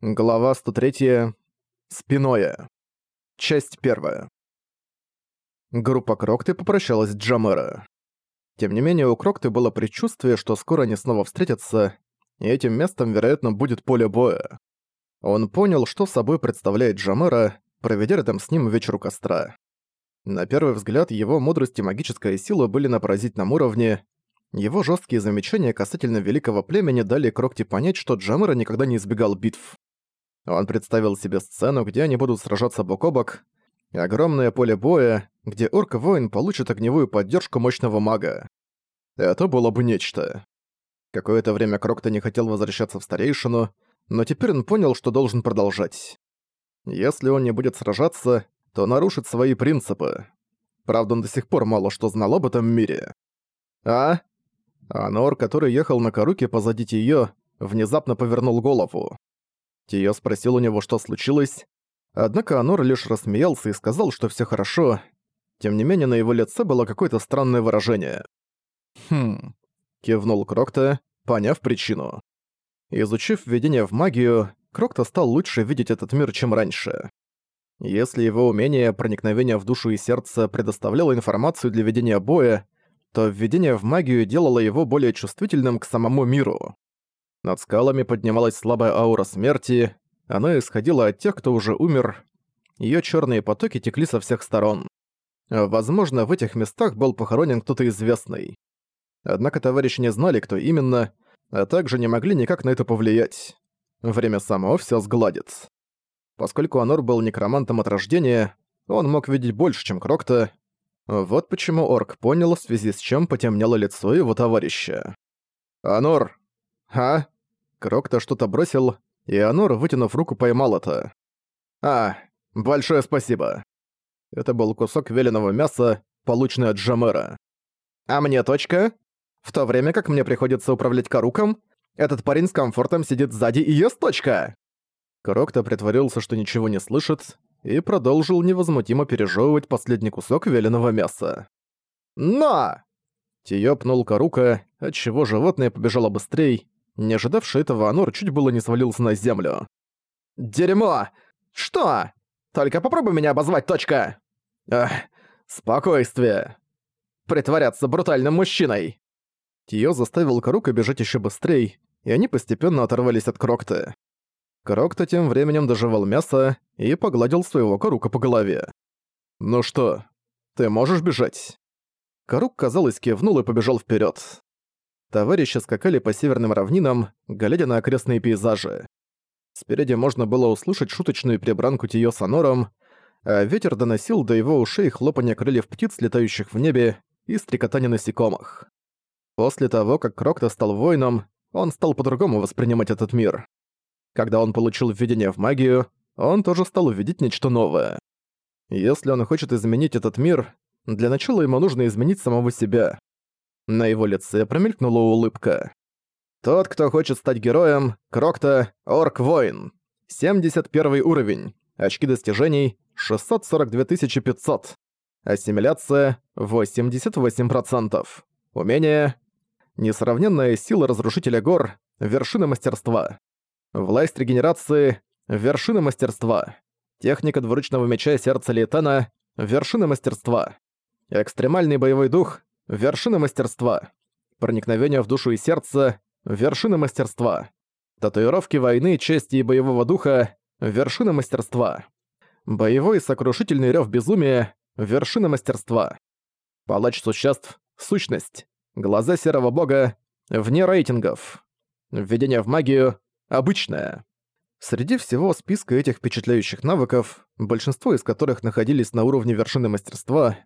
Глава 103. Спиное. Часть 1. Группа Крокты попрощалась с Джамера. Тем не менее, у Крокты было предчувствие, что скоро они снова встретятся, и этим местом, вероятно, будет поле боя. Он понял, что собой представляет Джамера, проведя рядом с ним вечер у костра. На первый взгляд, его мудрость и магическая сила были на поразительном уровне, его жесткие замечания касательно великого племени дали Крокте понять, что Джамера никогда не избегал битв. Он представил себе сцену, где они будут сражаться бок о бок, огромное поле боя, где орк-воин получит огневую поддержку мощного мага. Это было бы нечто. Какое-то время Крокто не хотел возвращаться в старейшину, но теперь он понял, что должен продолжать. Если он не будет сражаться, то нарушит свои принципы. Правда, он до сих пор мало что знал об этом мире. А? Анор, который ехал на Каруке позади Тиё, внезапно повернул голову. Тиё спросил у него, что случилось, однако Анор лишь рассмеялся и сказал, что всё хорошо. Тем не менее, на его лице было какое-то странное выражение. «Хм...» — кивнул Крокта, поняв причину. Изучив введение в магию, Крокта стал лучше видеть этот мир, чем раньше. Если его умение проникновения в душу и сердце предоставляло информацию для ведения боя, то введение в магию делало его более чувствительным к самому миру. Над скалами поднималась слабая аура смерти, она исходила от тех, кто уже умер. Её чёрные потоки текли со всех сторон. Возможно, в этих местах был похоронен кто-то известный. Однако товарищи не знали, кто именно, а также не могли никак на это повлиять. Время само всё сгладит. Поскольку Анор был некромантом от рождения, он мог видеть больше, чем Крокта. Вот почему Орк понял, в связи с чем потемнело лицо его товарища. «Анор!» «А?» Крокто что-то бросил, и Анор, вытянув руку, поймал это. «А, большое спасибо». Это был кусок веленого мяса, полученный от Джамера. «А мне точка? В то время как мне приходится управлять Каруком, этот парень с комфортом сидит сзади и ест точка!» Крокто притворился, что ничего не слышит, и продолжил невозмутимо пережевывать последний кусок веленого мяса. «Но!» Тиё пнул Карука, отчего животное побежало быстрее, не ожидавший этого, Анор чуть было не свалился на землю. «Дерьмо! Что? Только попробуй меня обозвать, точка!» «Эх, спокойствие!» «Притворяться брутальным мужчиной!» Тио заставил Карука бежать еще быстрее, и они постепенно оторвались от Крокта. Крокта тем временем доживал мясо и погладил своего Карука по голове. «Ну что, ты можешь бежать?» Карук, казалось, кивнул и побежал вперед. Товарищи скакали по северным равнинам, глядя на окрестные пейзажи. Спереди можно было услышать шуточную прибранку Тиё с Анором, а ветер доносил до его ушей хлопанье крыльев птиц, летающих в небе, и стрекотание насекомых. После того, как Крокто стал воином, он стал по-другому воспринимать этот мир. Когда он получил введение в магию, он тоже стал увидеть нечто новое. Если он хочет изменить этот мир, для начала ему нужно изменить самого себя. На его лице промелькнула улыбка. Тот, кто хочет стать героем, Крокта, Орк-воин. 71 уровень. Очки достижений 642 500. Ассимиляция 88%. Умение Несравненная сила разрушителя гор, вершина мастерства. Власть регенерации, вершина мастерства. Техника двуручного меча сердца Лейтана, вершина мастерства. Экстремальный боевой дух, Вершина мастерства. Проникновение в душу и сердце. Вершина мастерства. Татуировки войны, чести и боевого духа. Вершина мастерства. Боевой сокрушительный рев безумия. Вершина мастерства. Палач существ. Сущность. Глаза серого бога. Вне рейтингов. Введение в магию. Обычное. Среди всего списка этих впечатляющих навыков, большинство из которых находились на уровне вершины мастерства,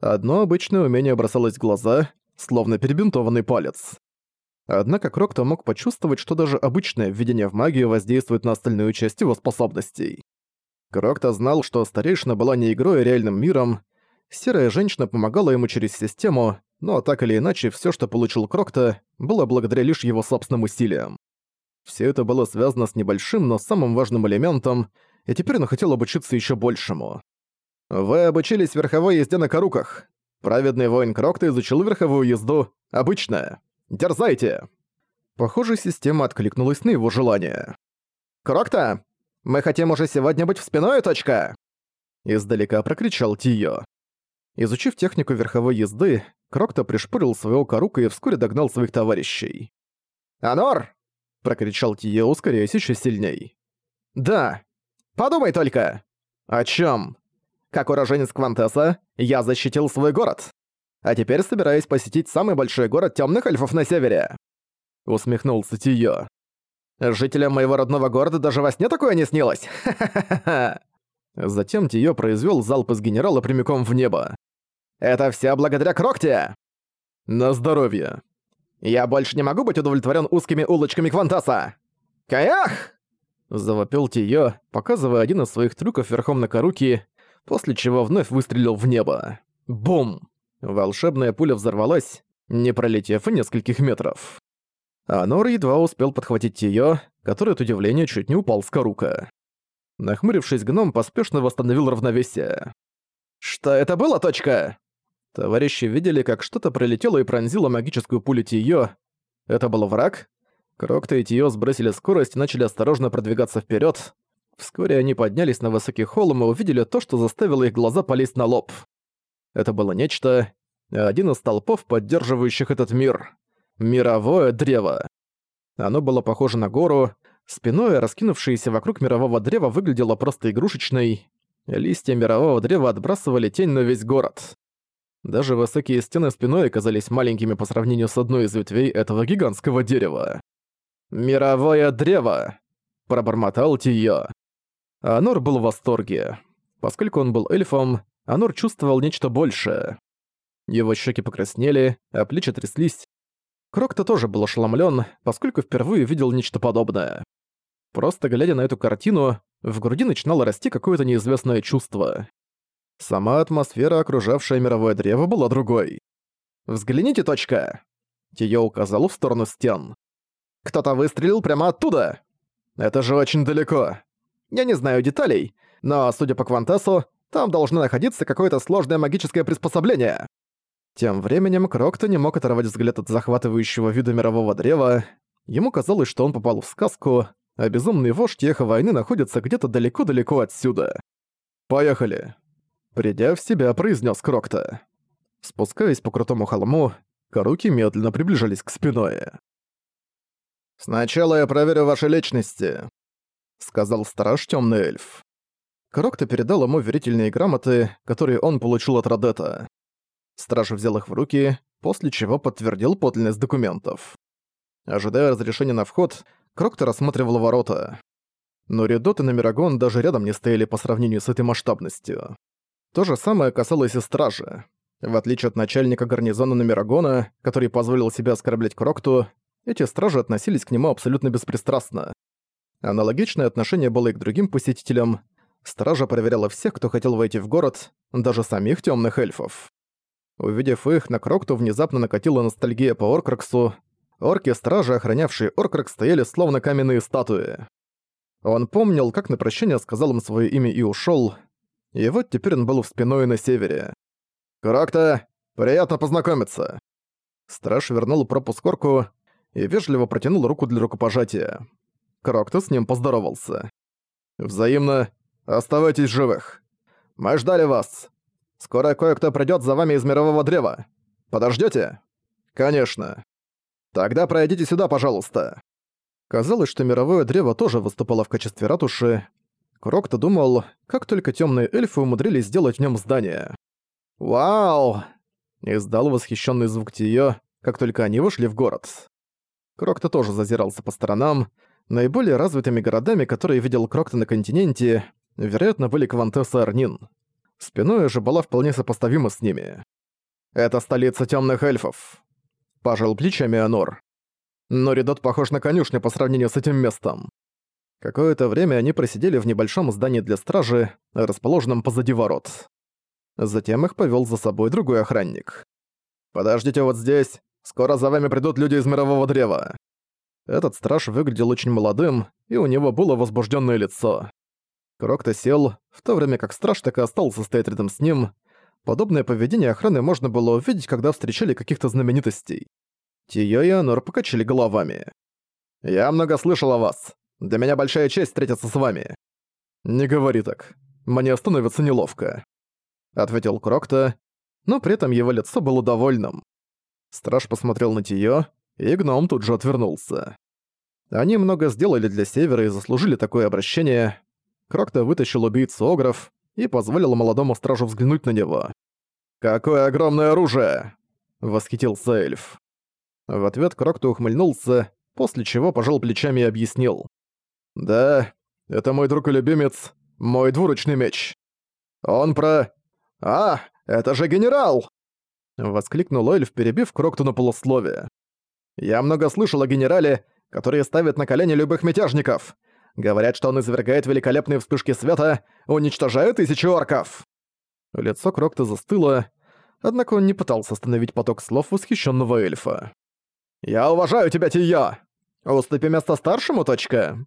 Одно обычное умение бросалось в глаза, словно перебинтованный палец. Однако Крокто мог почувствовать, что даже обычное введение в магию воздействует на остальную часть его способностей. Крокто знал, что старейшина была не игрой, а реальным миром. Серая женщина помогала ему через систему, но так или иначе, все, что получил Крокто, было благодаря лишь его собственным усилиям. Все это было связано с небольшим, но самым важным элементом, и теперь он хотел обучиться еще большему. Вы обучились верховой езде на каруках. Праведный воин Крокта изучил верховую езду. Обычная. Дерзайте!» Похоже, система откликнулась на его желание. «Крокта, мы хотим уже сегодня быть в спиной, точка!» Издалека прокричал Тио. Изучив технику верховой езды, Крокто пришпорил своего корука и вскоре догнал своих товарищей. «Анор!» — прокричал Тио, ускоряясь еще сильней. «Да! Подумай только!» «О чем? Как уроженец Квантеса, я защитил свой город. А теперь собираюсь посетить самый большой город темных эльфов на севере!» Усмехнулся Тио. «Жителям моего родного города даже во сне такое не снилось! Ха-ха-ха-ха!» Затем Тио произвел залп из генерала прямиком в небо. Это все благодаря Крокте!» «На здоровье!» «Я больше не могу быть удовлетворен узкими улочками Квантаса!» «Каях!» Завопил Тио, показывая один из своих трюков верхом на Каруки, после чего вновь выстрелил в небо. Бум! Волшебная пуля взорвалась, не пролетев и нескольких метров. Анор едва успел подхватить Тио, который от удивления чуть не упал с Карука. Нахмурившись, гном поспешно восстановил равновесие. «Что это было, точка?» Товарищи видели, как что-то пролетело и пронзило магическую пулю Тиё. Это был враг? Крокта и Тиё сбросили скорость и начали осторожно продвигаться вперед. Вскоре они поднялись на высокий холм и увидели то, что заставило их глаза полезть на лоб. Это было нечто, один из толпов, поддерживающих этот мир. Мировое древо. Оно было похоже на гору, спиной, раскинувшееся вокруг мирового древа, выглядело просто игрушечной. Листья мирового древа отбрасывали тень на весь город. Даже высокие стены спиной оказались маленькими по сравнению с одной из ветвей этого гигантского дерева. «Мировое древо!» – пробормотал Тио. Анор был в восторге. Поскольку он был эльфом, Анор чувствовал нечто большее. Его щеки покраснели, а плечи тряслись. Крокто тоже был ошеломлен, поскольку впервые видел нечто подобное. Просто глядя на эту картину, в груди начинало расти какое-то неизвестное чувство. Сама атмосфера, окружавшая мировое древо, была другой. «Взгляните, точка!» Тиё указал в сторону стен. «Кто-то выстрелил прямо оттуда!» «Это же очень далеко!» «Я не знаю деталей, но, судя по Квантесу, там должно находиться какое-то сложное магическое приспособление!» Тем временем Крокто не мог оторвать взгляд от захватывающего вида мирового древа. Ему казалось, что он попал в сказку, а безумный вождь Эхо Войны находится где-то далеко-далеко отсюда. «Поехали!» Придя в себя, произнес Крокта. Спускаясь по крутому холму, Каруки медленно приближались к спиное. «Сначала я проверю ваши личности», — сказал страж Темный эльф. Крокта передал ему верительные грамоты, которые он получил от Родета. Страж взял их в руки, после чего подтвердил подлинность документов. Ожидая разрешения на вход, Крокта рассматривал ворота. Но Редот и Номерагон даже рядом не стояли по сравнению с этой масштабностью. То же самое касалось и стражи. В отличие от начальника гарнизона Номерагона, который позволил себе оскорблять Крокту, эти стражи относились к нему абсолютно беспристрастно. Аналогичное отношение было и к другим посетителям. Стража проверяла всех, кто хотел войти в город, даже самих темных эльфов. Увидев их, на Крокту внезапно накатила ностальгия по Оркраксу. Орки-стражи, охранявшие Оркракс, стояли словно каменные статуи. Он помнил, как на прощание сказал им свое имя и ушел. И вот теперь он был в спиной на севере. «Крокта, приятно познакомиться!» Страж вернул пропуск Орку и вежливо протянул руку для рукопожатия. Крокта с ним поздоровался. «Взаимно. Оставайтесь живых. Мы ждали вас. Скоро кое-кто придёт за вами из Мирового Древа. Подождёте?» «Конечно. Тогда пройдите сюда, пожалуйста». Казалось, что Мировое Древо тоже выступало в качестве ратуши, Крокто думал, как только темные эльфы умудрились сделать в нем здание. «Вау!» — издал восхищенный звук Тиё, как только они вышли в город. Крокто тоже зазирался по сторонам. Наиболее развитыми городами, которые видел Крокто на континенте, вероятно, были Квантес и Арнин. Спиной же была вполне сопоставима с ними. «Это столица темных эльфов», — пожал плечами Анор. «Но Редот похож на конюшню по сравнению с этим местом. Какое-то время они просидели в небольшом здании для стражи, расположенном позади ворот. Затем их повел за собой другой охранник. «Подождите вот здесь, скоро за вами придут люди из Мирового Древа». Этот страж выглядел очень молодым, и у него было возбужденное лицо. Крокто сел, в то время как страж так и остался стоять рядом с ним. Подобное поведение охраны можно было увидеть, когда встречали каких-то знаменитостей. Тиё и Анор покачали головами. «Я много слышал о вас. Для меня большая честь встретиться с вами». «Не говори так. Мне становится неловко», — ответил Крокта, но при этом его лицо было довольным. Страж посмотрел на Тиё, и гном тут же отвернулся. Они много сделали для Севера и заслужили такое обращение. Крокта вытащил убийцу Огров и позволил молодому стражу взглянуть на него. «Какое огромное оружие!» — восхитился эльф. В ответ Крокта ухмыльнулся, после чего пожал плечами и объяснил. «Да, это мой друг и любимец, мой двуручный меч. Он про... А, это же генерал!» Воскликнул эльф, перебив Крокту на полусловие. «Я много слышал о генерале, который ставит на колени любых мятежников. Говорят, что он извергает великолепные вспышки света, уничтожая тысячи орков!» Лицо Крокта застыло, однако он не пытался остановить поток слов восхищенного эльфа. «Я уважаю тебя, Тия! Уступи место старшему, точка!»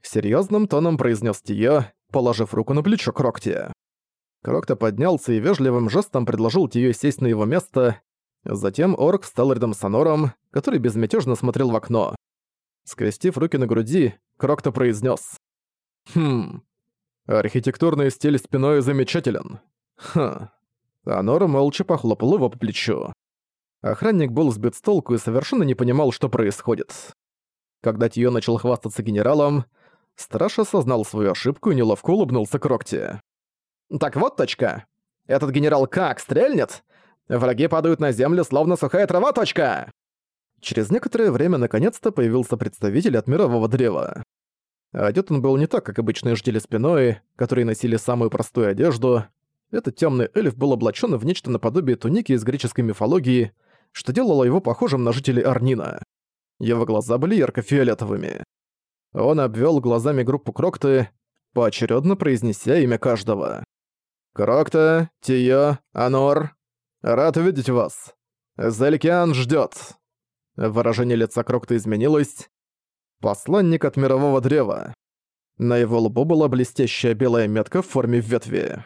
Серьезным тоном произнес Тия, положив руку на плечо Крокте. Крокта поднялся и вежливым жестом предложил Тиё сесть на его место. Затем орк встал рядом с Анором, который безмятежно смотрел в окно. Скрестив руки на груди, Крокта произнес: «Хм, архитектурный стиль спиной замечателен. Ха». Анор молча похлопал его по плечу. Охранник был сбит с толку и совершенно не понимал, что происходит. Когда Тиё начал хвастаться генералом, страж осознал свою ошибку и неловко улыбнулся Крокте. Так вот точка. Этот генерал как, стрельнет? Враги падают на землю, словно сухая трава, точка. Через некоторое время наконец-то появился представитель от мирового древа. Одет он был не так, как обычные жители спиной, которые носили самую простую одежду. Этот темный эльф был облачен в нечто наподобие туники из греческой мифологии, что делало его похожим на жителей Арнина. Его глаза были ярко-фиолетовыми. Он обвел глазами группу Крокты, поочередно произнеся имя каждого. «Крокта, Тио, Анор, рад увидеть вас. Заликиан ждёт». Выражение лица Крокта изменилось. Посланник от мирового древа. На его лбу была блестящая белая метка в форме ветви.